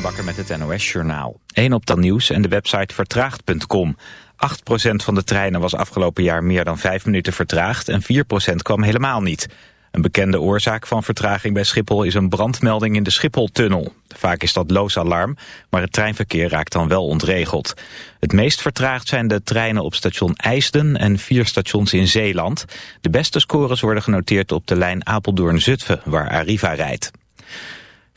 Bonenbakker met het NOS Journaal. 1 op dan nieuws en de website vertraagd.com. 8% van de treinen was afgelopen jaar meer dan 5 minuten vertraagd... en 4% kwam helemaal niet. Een bekende oorzaak van vertraging bij Schiphol is een brandmelding in de Schipholtunnel. Vaak is dat loos alarm, maar het treinverkeer raakt dan wel ontregeld. Het meest vertraagd zijn de treinen op station IJsden en vier stations in Zeeland. De beste scores worden genoteerd op de lijn Apeldoorn-Zutphen, waar Arriva rijdt.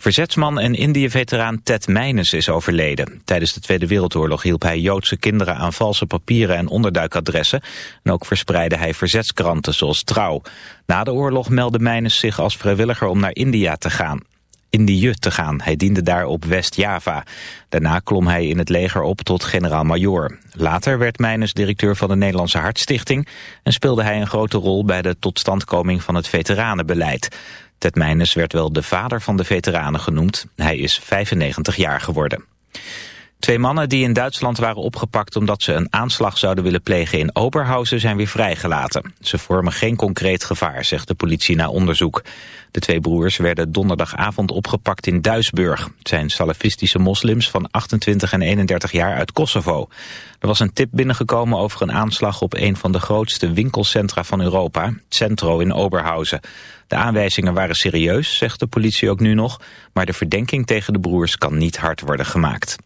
Verzetsman en Indië-veteraan Ted Meines is overleden. Tijdens de Tweede Wereldoorlog hielp hij Joodse kinderen aan valse papieren en onderduikadressen. En ook verspreidde hij verzetskranten zoals Trouw. Na de oorlog meldde Meines zich als vrijwilliger om naar India te gaan. Indië te gaan. Hij diende daar op West-Java. Daarna klom hij in het leger op tot generaal-majoor. Later werd Meines directeur van de Nederlandse Hartstichting... en speelde hij een grote rol bij de totstandkoming van het veteranenbeleid. Ted Meines werd wel de vader van de veteranen genoemd. Hij is 95 jaar geworden. Twee mannen die in Duitsland waren opgepakt omdat ze een aanslag zouden willen plegen in Oberhausen zijn weer vrijgelaten. Ze vormen geen concreet gevaar, zegt de politie na onderzoek. De twee broers werden donderdagavond opgepakt in Duisburg. Het zijn salafistische moslims van 28 en 31 jaar uit Kosovo. Er was een tip binnengekomen over een aanslag op een van de grootste winkelcentra van Europa, Centro in Oberhausen. De aanwijzingen waren serieus, zegt de politie ook nu nog, maar de verdenking tegen de broers kan niet hard worden gemaakt.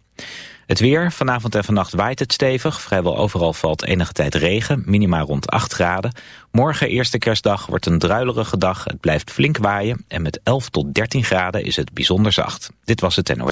Het weer, vanavond en vannacht waait het stevig. Vrijwel overal valt enige tijd regen, minima rond 8 graden. Morgen, eerste kerstdag, wordt een druilerige dag. Het blijft flink waaien en met 11 tot 13 graden is het bijzonder zacht. Dit was het tenor.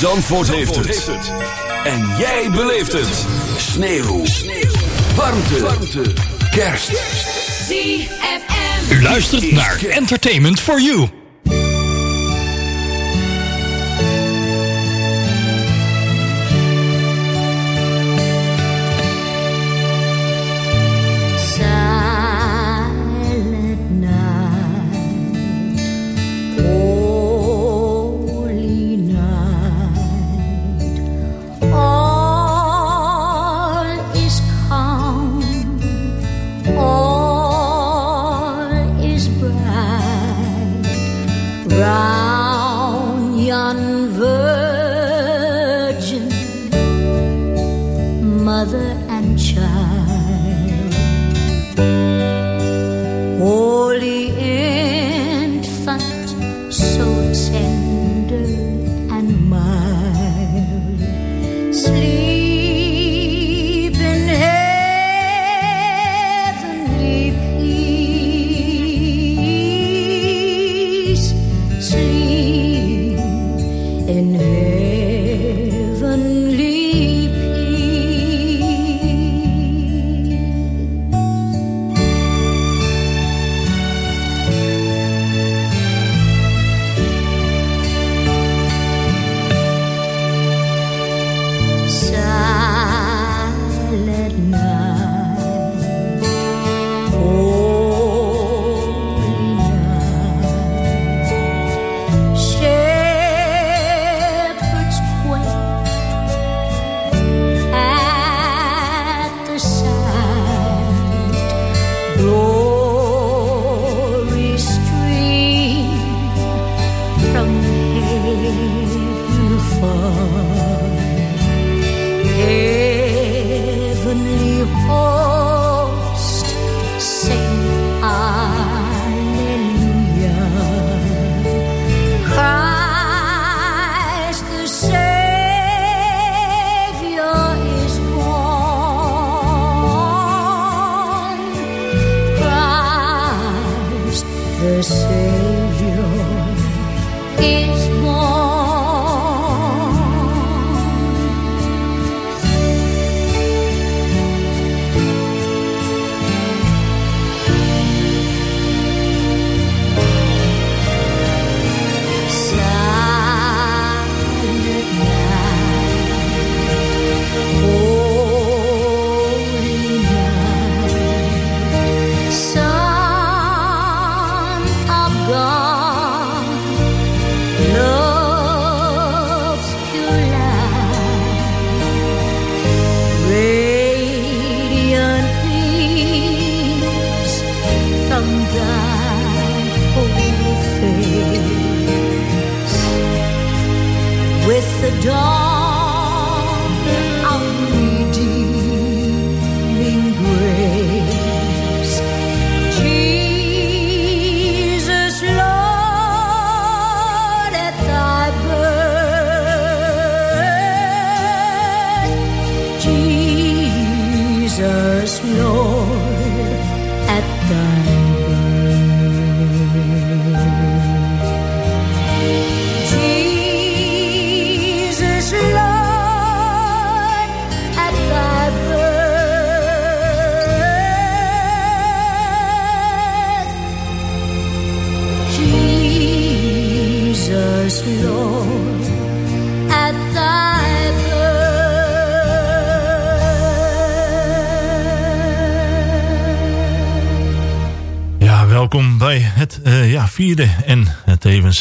Zandvoort, heeft, het. En jij beleeft het. Sneeuw. Warmte. Warmte. Kerst. ZFM. U luistert naar Entertainment for You.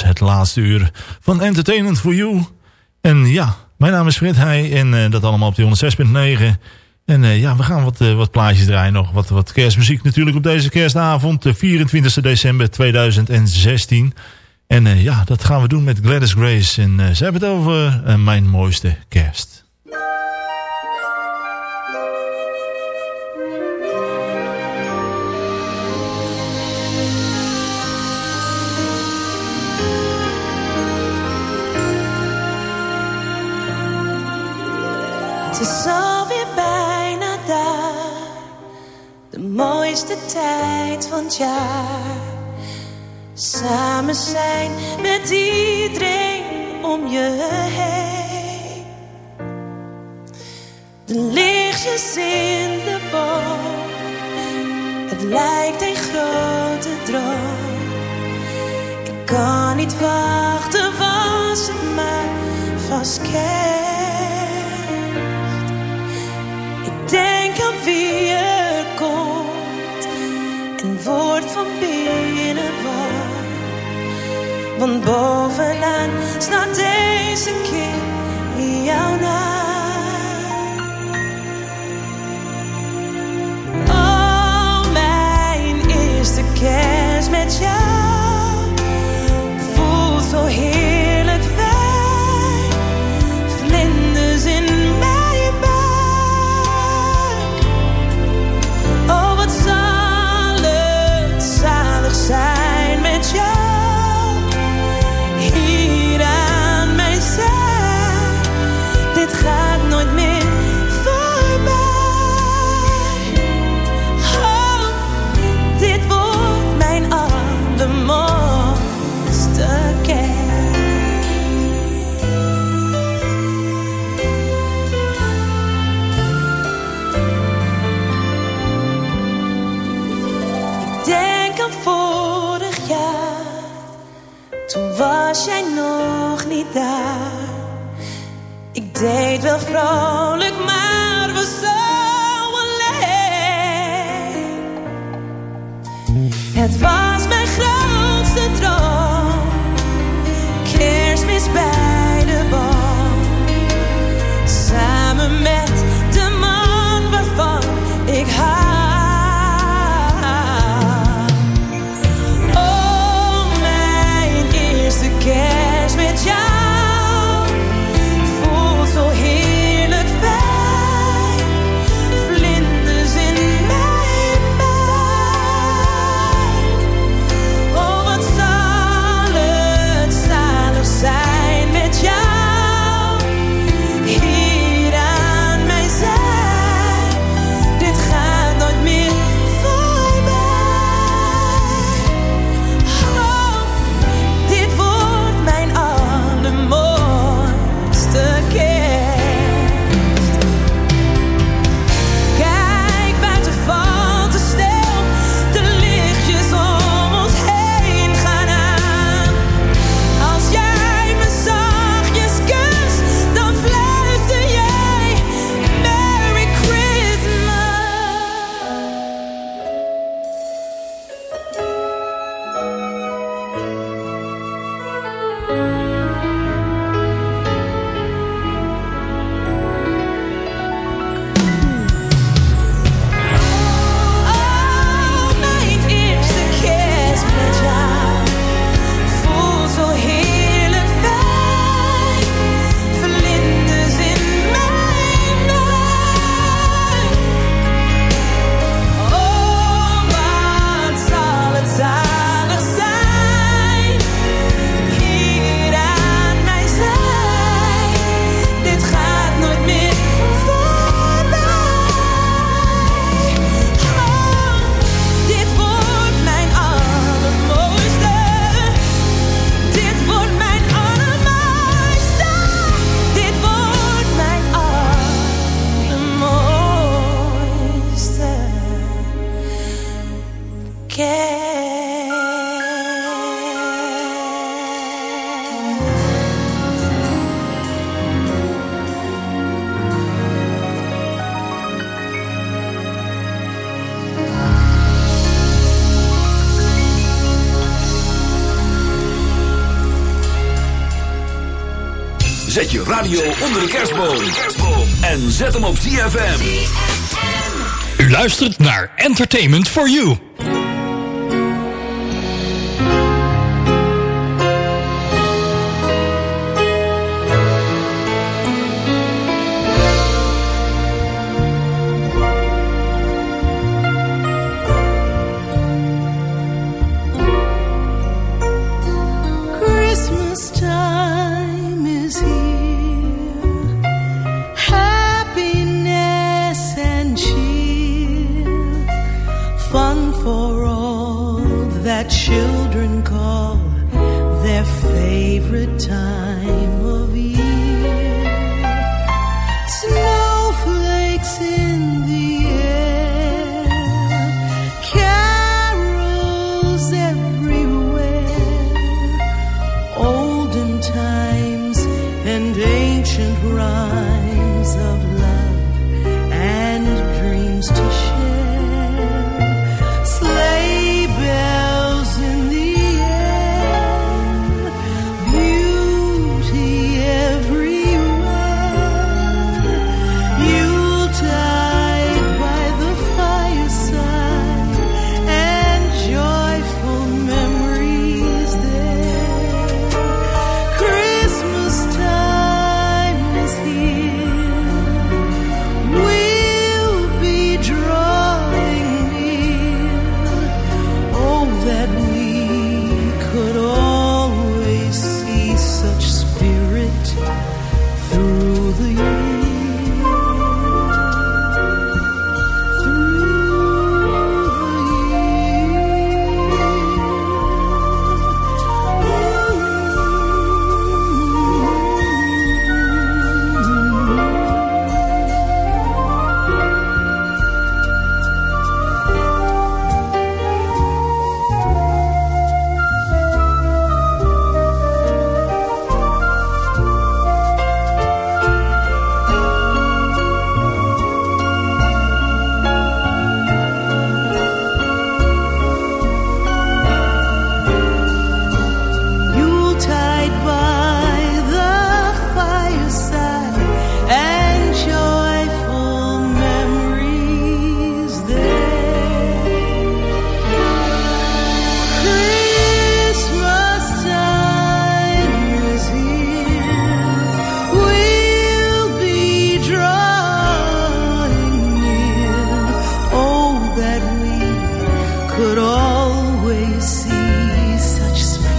Het laatste uur van Entertainment for You. En ja, mijn naam is Frit Heij en eh, dat allemaal op die 106.9. En eh, ja, we gaan wat, eh, wat plaatjes draaien nog. Wat, wat kerstmuziek natuurlijk op deze kerstavond. De 24 december 2016. En ja, dat gaan we doen met Gladys Grace. En ze hebben het over mijn mooiste kerst. Het is alweer bijna daar, de mooiste tijd van het jaar. Samen zijn met iedereen om je heen. De lichtjes in de boom, het lijkt een grote droom. Ik kan niet wachten, was het maar vast kerst. Wie komt en wordt van binnen warm. Want bovenaan staat deze keer naam. Deed wel vrolijk, maar was zo alleen. Het was radio onder de kerstboom. En zet hem op ZFM. U luistert naar Entertainment for You.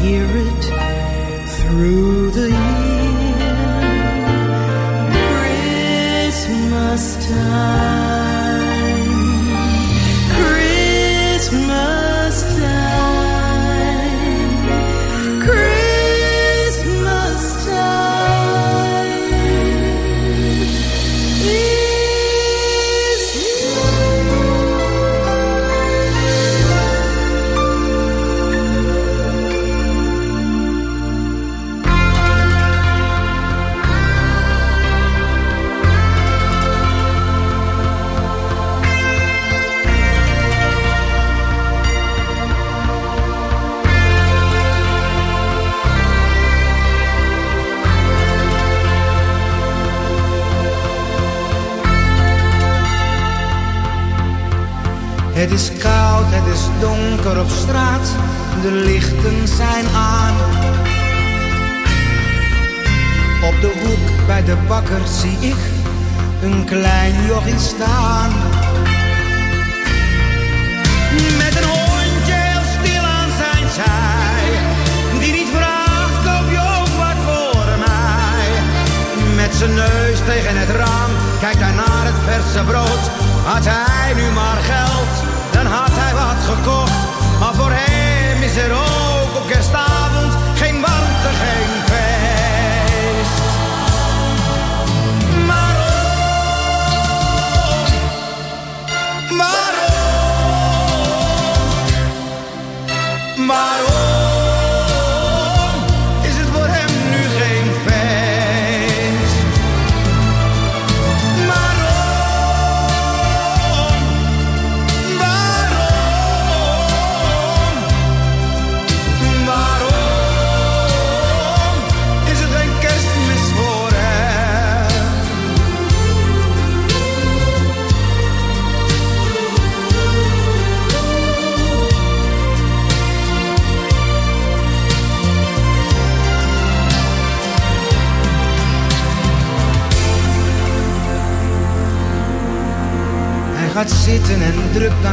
hear it through the year. Christmas time.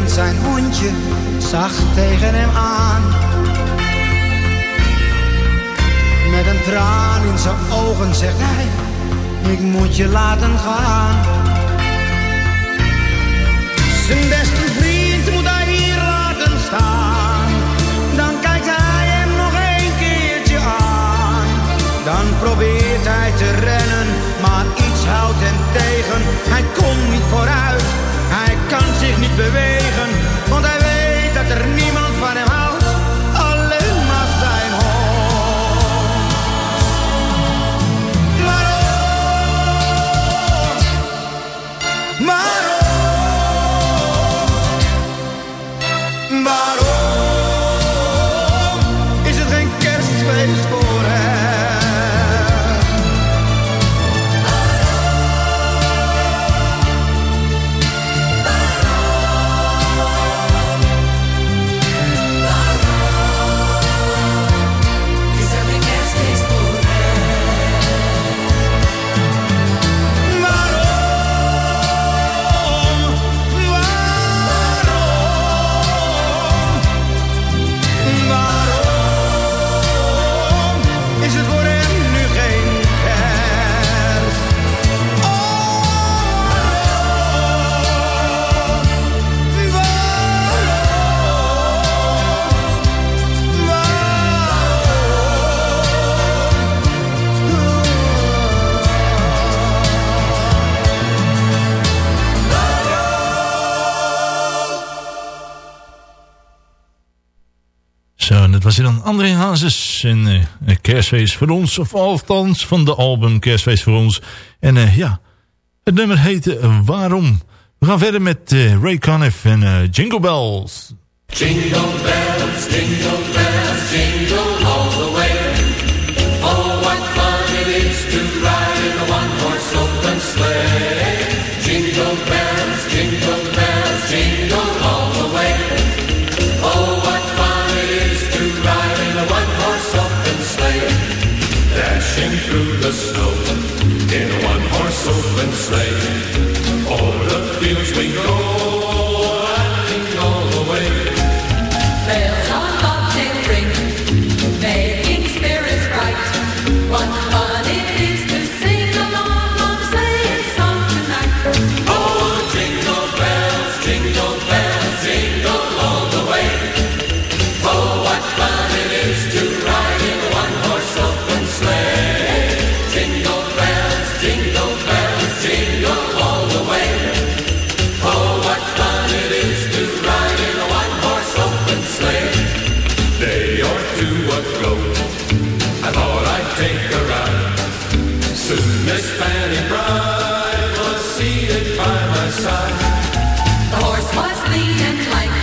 zijn hondje zacht tegen hem aan. Met een traan in zijn ogen zegt hij, ik moet je laten gaan. Zijn beste vriend moet hij hier laten staan. Dan kijkt hij hem nog een keertje aan. Dan probeert hij te rennen, maar iets houdt hem tegen. Hij komt niet vooruit kan zich niet bewegen, want hij weet dat er niemand van hem was dan André Hazes. En uh, Kerstfeest voor ons, of althans van de album Kerstfeest voor ons. En eh, ja, het nummer heet Waarom. We gaan verder met Ray Conniff en Jingle Bells. Jingle Bells, Jingle Bells, Jingle open sleigh. The horse was lean and light.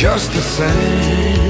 just the same.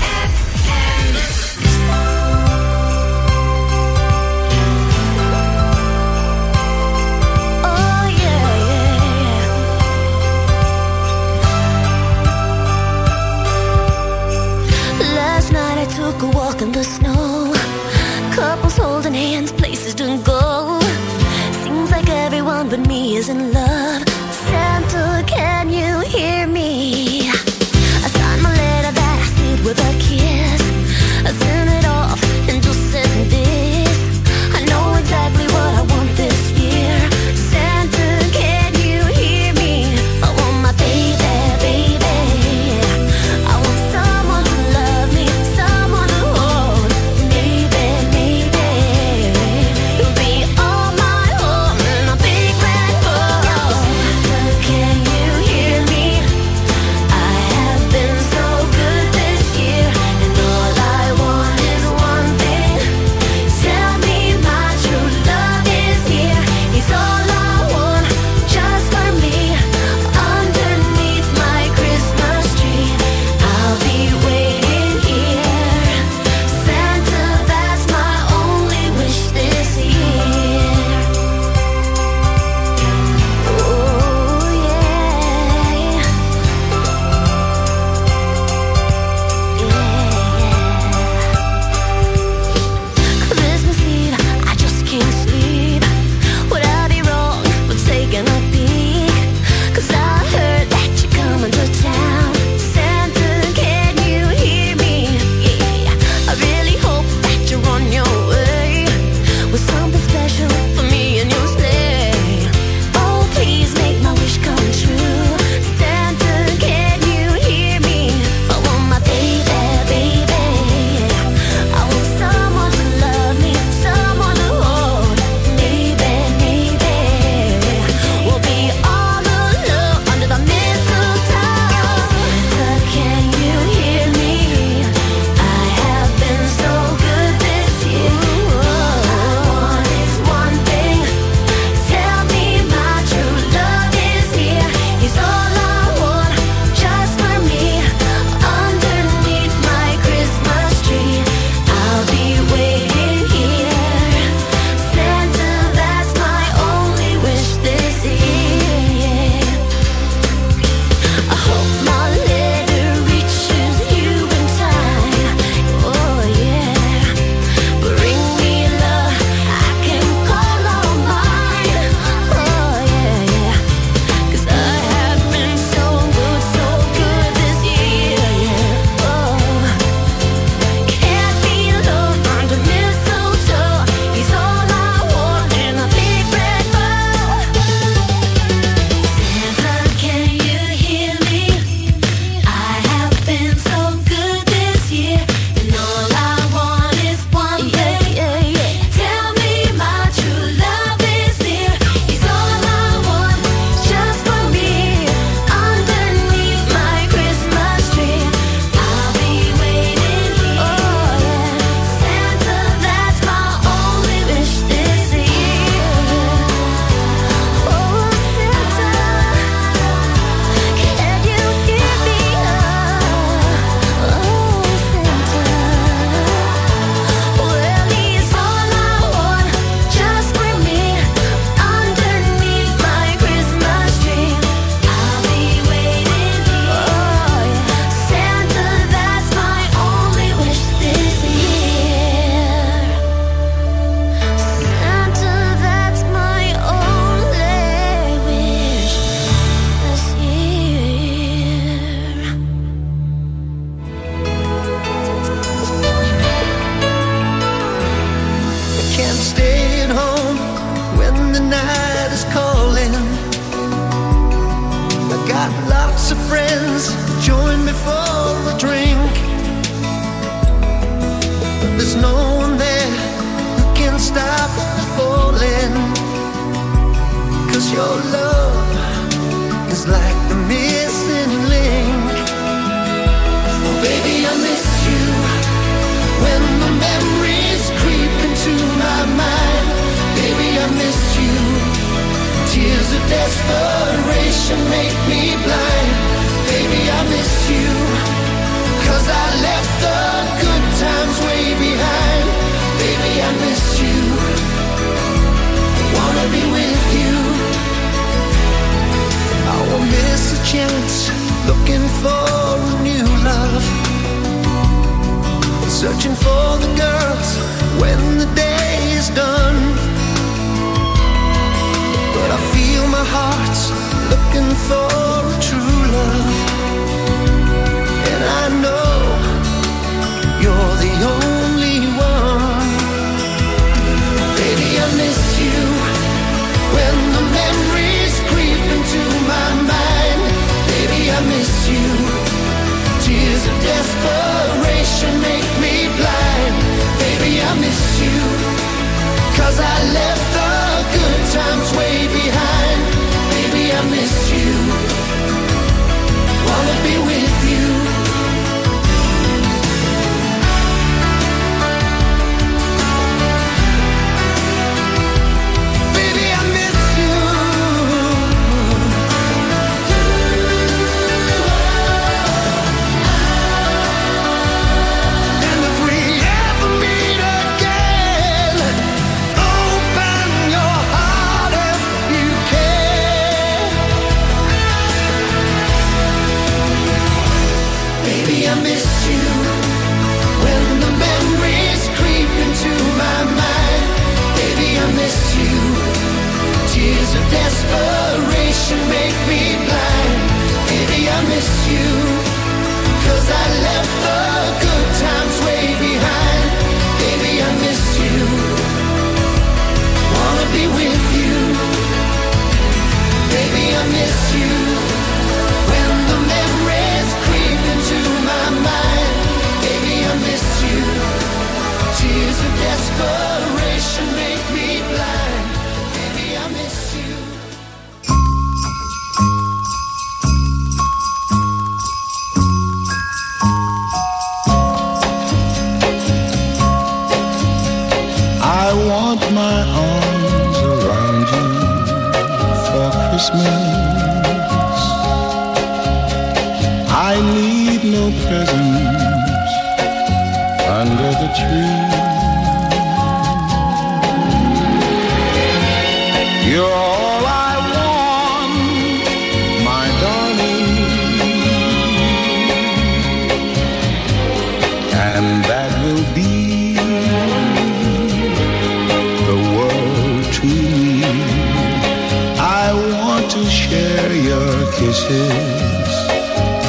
wishes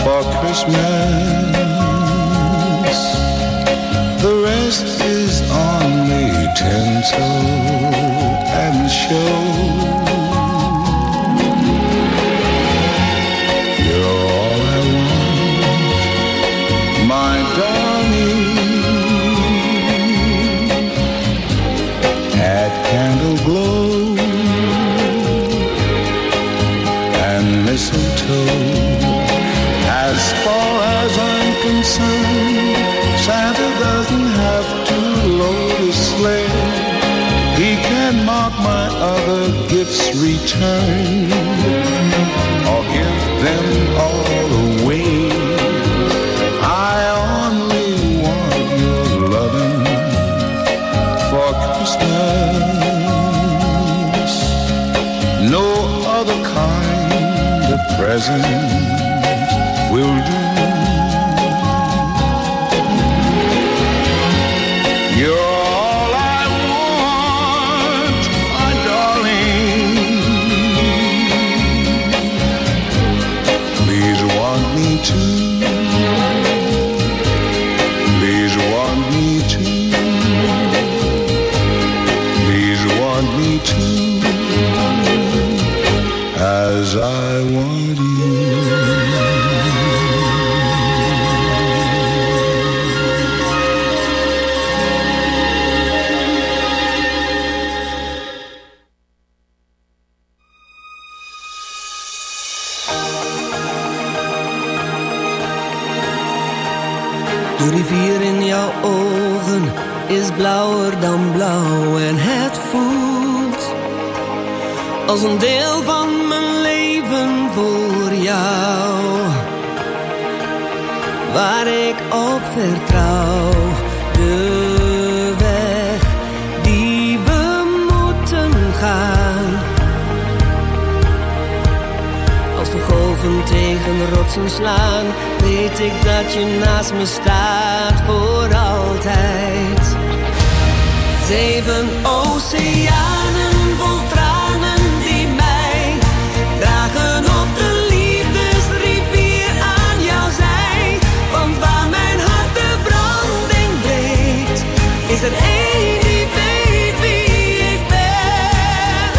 for Christmas. The rest is on me, tinsel and show. gifts returned or give them all away. I only want your loving for Christmas. No other kind of present als een deel van mijn leven voor jou. Waar ik op vertrouw, de weg die we moeten gaan. Als de golven tegen rotsen slaan, weet ik dat je naast me staat voor altijd. Zeven oceanen vol is er één die weet wie ik ben.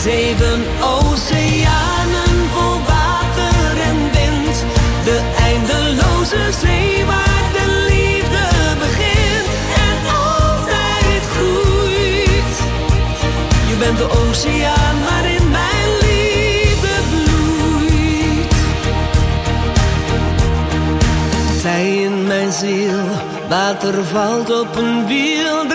Zeven oceanen vol water en wind. De eindeloze zee waar de liefde begint en altijd groeit. Je bent de oceaan water valt op een wiel,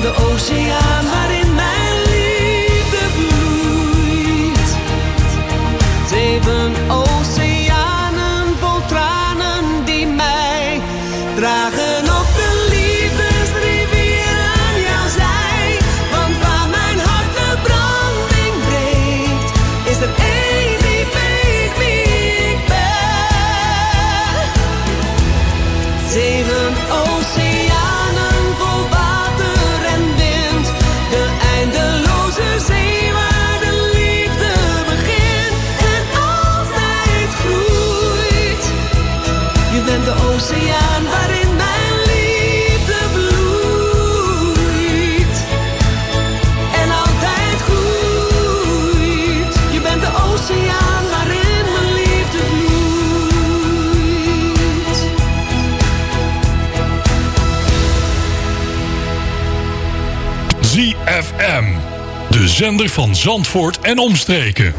De oceaan zender van Zandvoort en omstreken.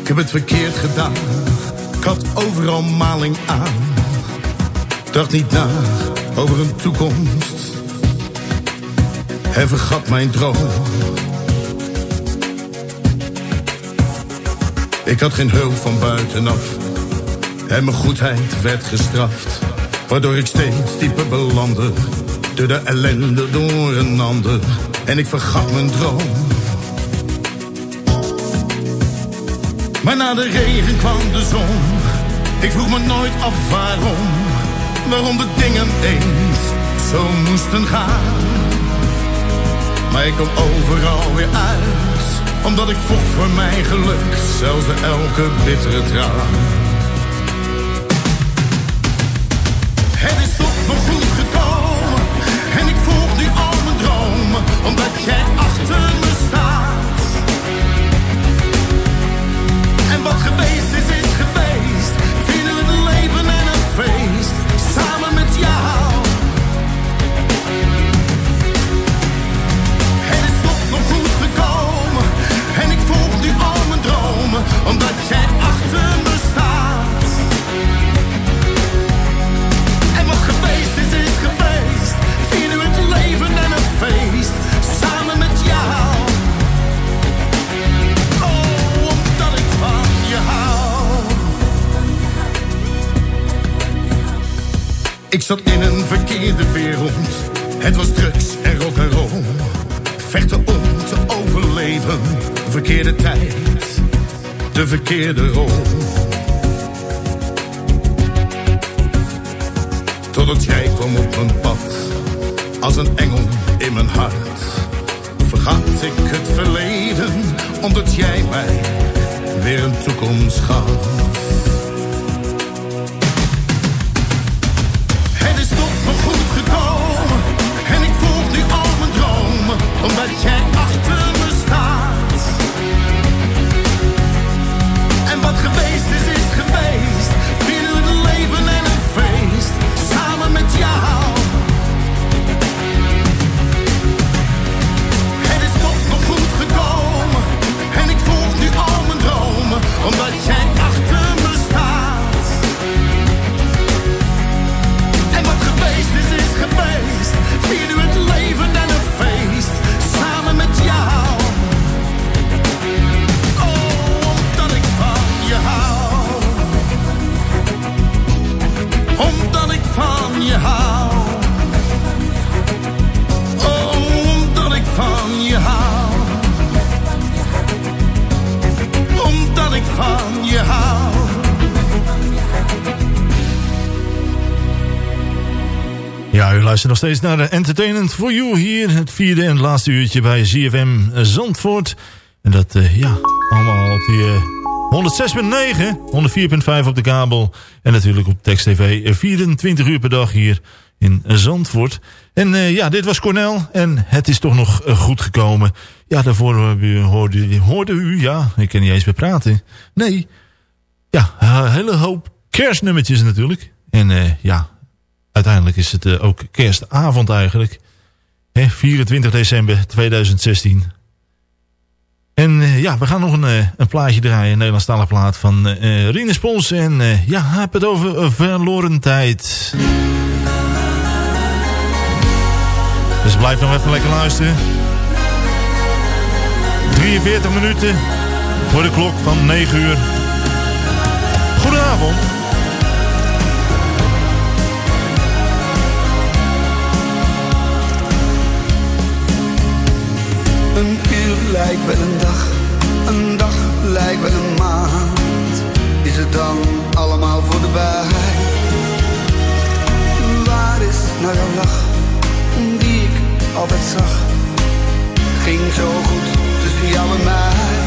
Ik heb het verkeerd gedaan. Ik had overal maling aan. Dacht niet na over een toekomst. En vergat mijn droom. Ik had geen hulp van buitenaf. En mijn goedheid werd gestraft. Waardoor ik steeds dieper belandde. Door de ellende door een ander. En ik vergat mijn droom. Maar na de regen kwam de zon. Ik vroeg me nooit af waarom. Waarom de dingen eens zo moesten gaan. Maar ik kom overal weer uit. Omdat ik vocht voor mijn geluk. Zelfs bij elke bittere traan. Het is tot me goed gekomen. En ik volg nu al mijn dromen. Omdat jij achter me staat. En wat geweest is, omdat jij achter me staat. En wat geweest is, is geweest. Vier het leven en het feest, samen met jou. Oh, omdat ik van je hou. Ik zat in een verkeerde wereld. Het was drugs en rock'n'roll. Vechten om te overleven. Verkeerde tijd de verkeerde rol. Totdat jij kwam op mijn pad. Als een engel in mijn hart. Vergat ik het verleden. Omdat jij mij weer een toekomst gaf. Het is tot me goed gekomen en ik volg nu al mijn dromen, omdat jij luistert nog steeds naar Entertainment for You hier. Het vierde en laatste uurtje bij ZFM Zandvoort. En dat, eh, ja, allemaal op die eh, 106.9, 104.5 op de kabel. En natuurlijk op Text TV eh, 24 uur per dag hier in Zandvoort. En eh, ja, dit was Cornel. En het is toch nog eh, goed gekomen. Ja, daarvoor eh, hoorde, hoorde u, ja, ik kan niet eens meer praten. Nee, ja, een hele hoop kerstnummertjes natuurlijk. En eh, ja, uiteindelijk is het eh, ook kerstavond eigenlijk. Hè, 24 december 2016. En eh, ja, we gaan nog een, eh, een plaatje draaien. Een Nederlandstalige plaat van eh Rinus Pons. En eh, ja, heb het over verloren tijd. Dus blijf nog even lekker luisteren. 43 minuten voor de klok van 9 uur. Goedenavond. Een uur lijkt wel een dag, een dag lijkt wel een maand. Is het dan allemaal voorbij? Waar is nou jouw lach, die ik altijd zag? Ging zo goed tussen jou en mij.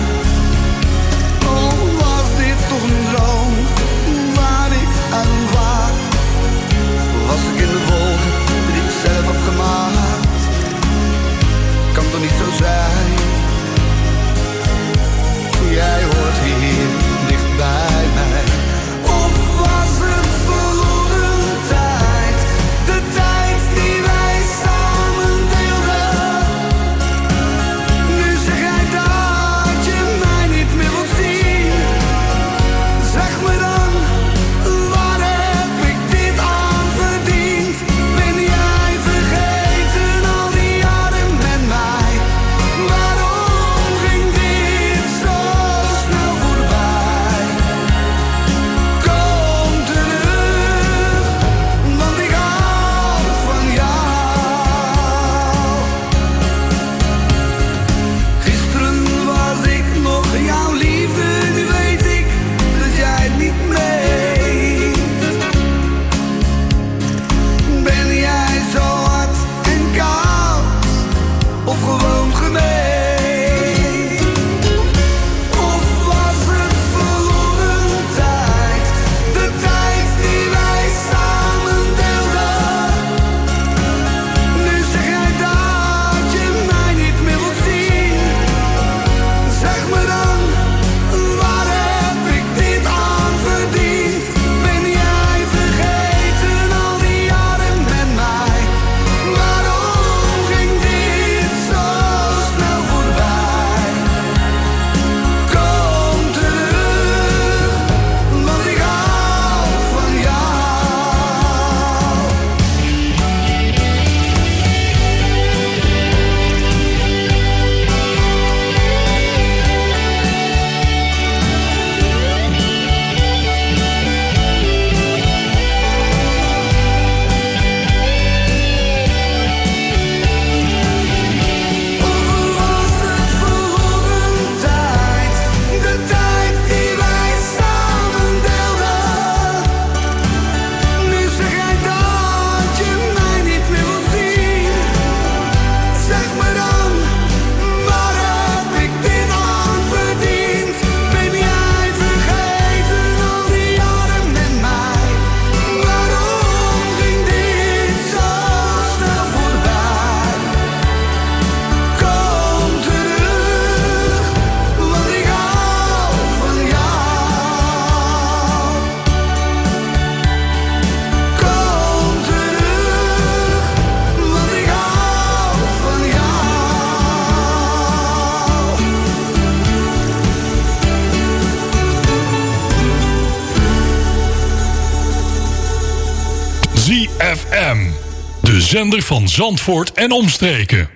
zender van Zandvoort en omstreken.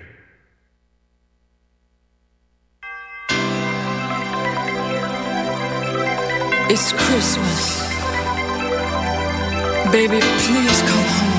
It's Christmas. Baby, please come home.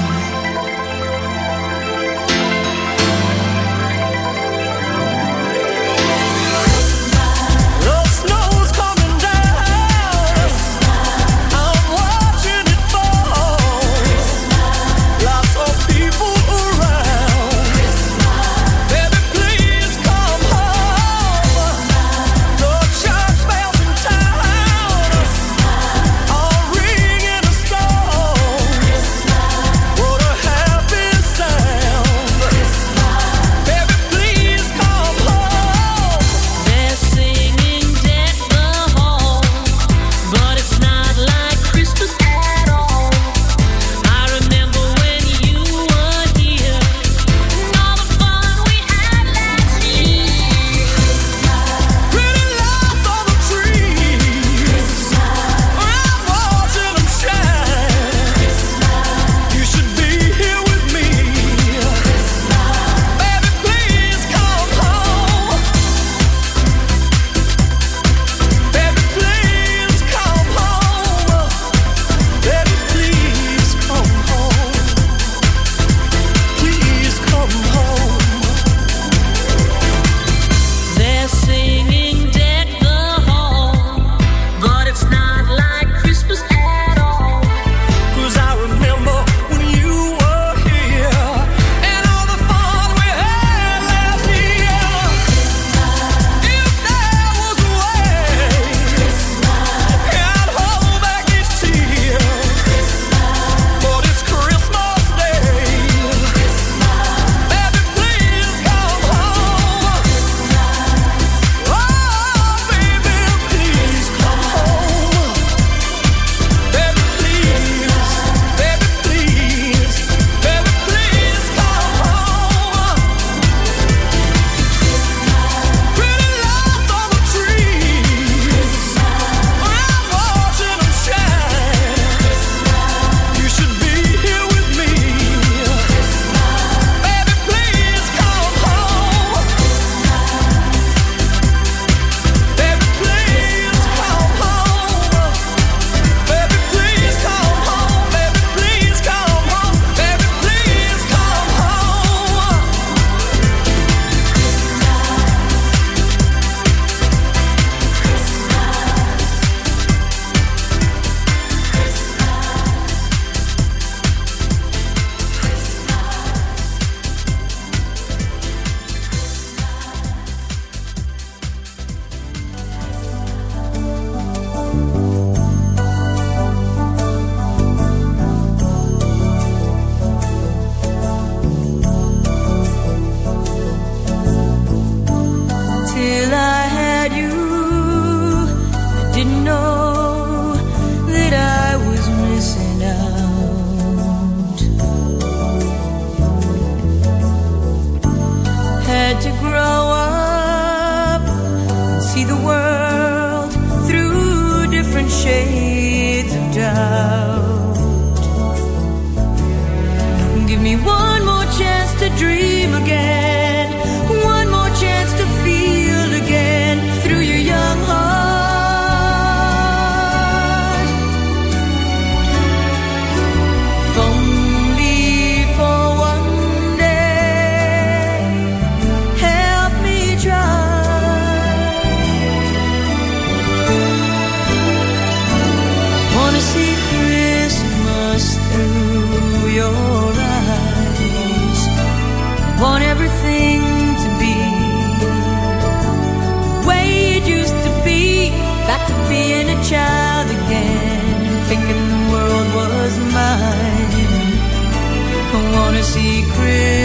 spirit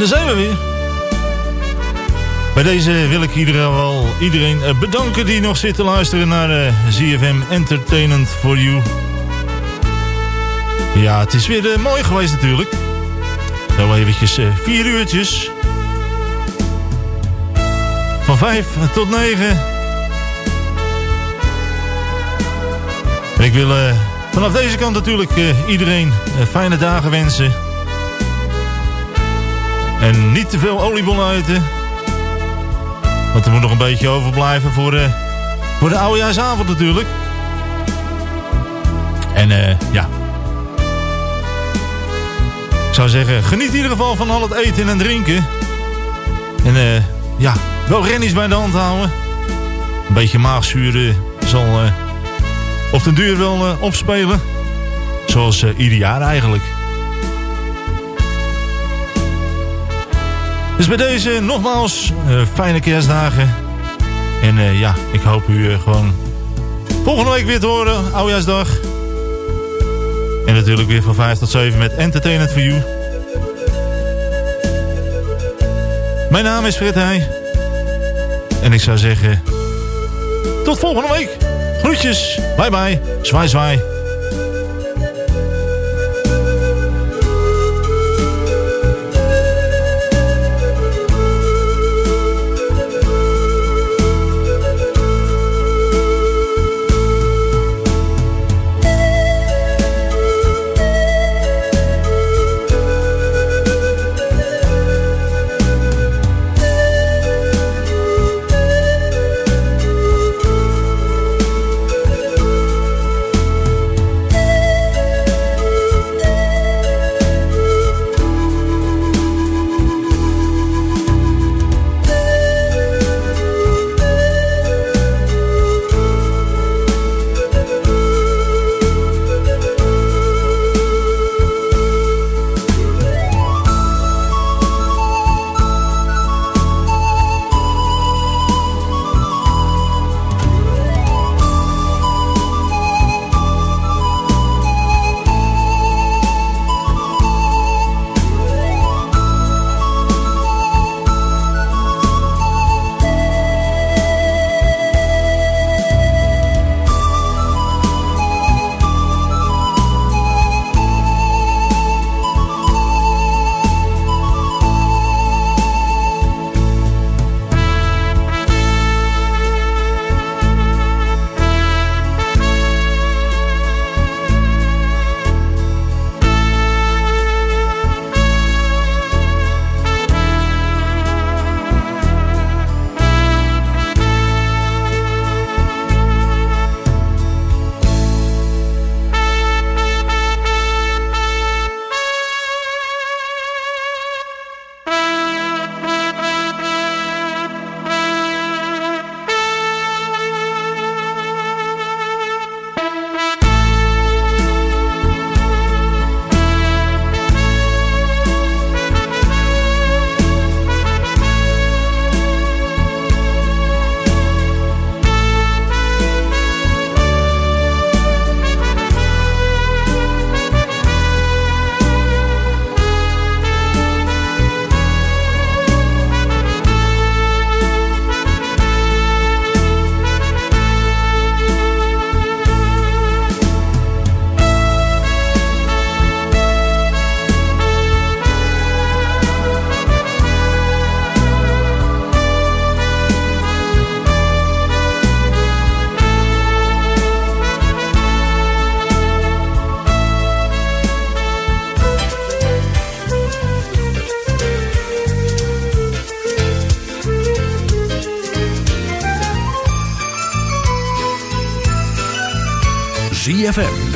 daar zijn we weer. Bij deze wil ik iedereen, wel, iedereen eh, bedanken die nog zit te luisteren naar eh, ZFM Entertainment for You. Ja, het is weer eh, mooi geweest natuurlijk. Zo eventjes vier uurtjes. Van vijf tot negen. En ik wil vanaf deze kant natuurlijk iedereen fijne dagen wensen. En niet te veel oliebollen eten. Want er moet nog een beetje overblijven voor, eh voor de oudejaarsavond natuurlijk. En eh ja. Ik zou zeggen, geniet in ieder geval van al het eten en drinken. En eh ja, wel rennies bij de hand houden. Een beetje maagzuren zal op den duur wel opspelen. Zoals ieder jaar eigenlijk. Dus bij deze nogmaals eh, fijne kerstdagen. En eh, ja, ik hoop u eh, gewoon volgende week weer te horen. Oudjaarsdag. En natuurlijk weer van 5 tot 7 met Entertainment for You. Mijn naam is Fred Heij. En ik zou zeggen... Tot volgende week. Groetjes. Bye bye. Zwaai zwaai.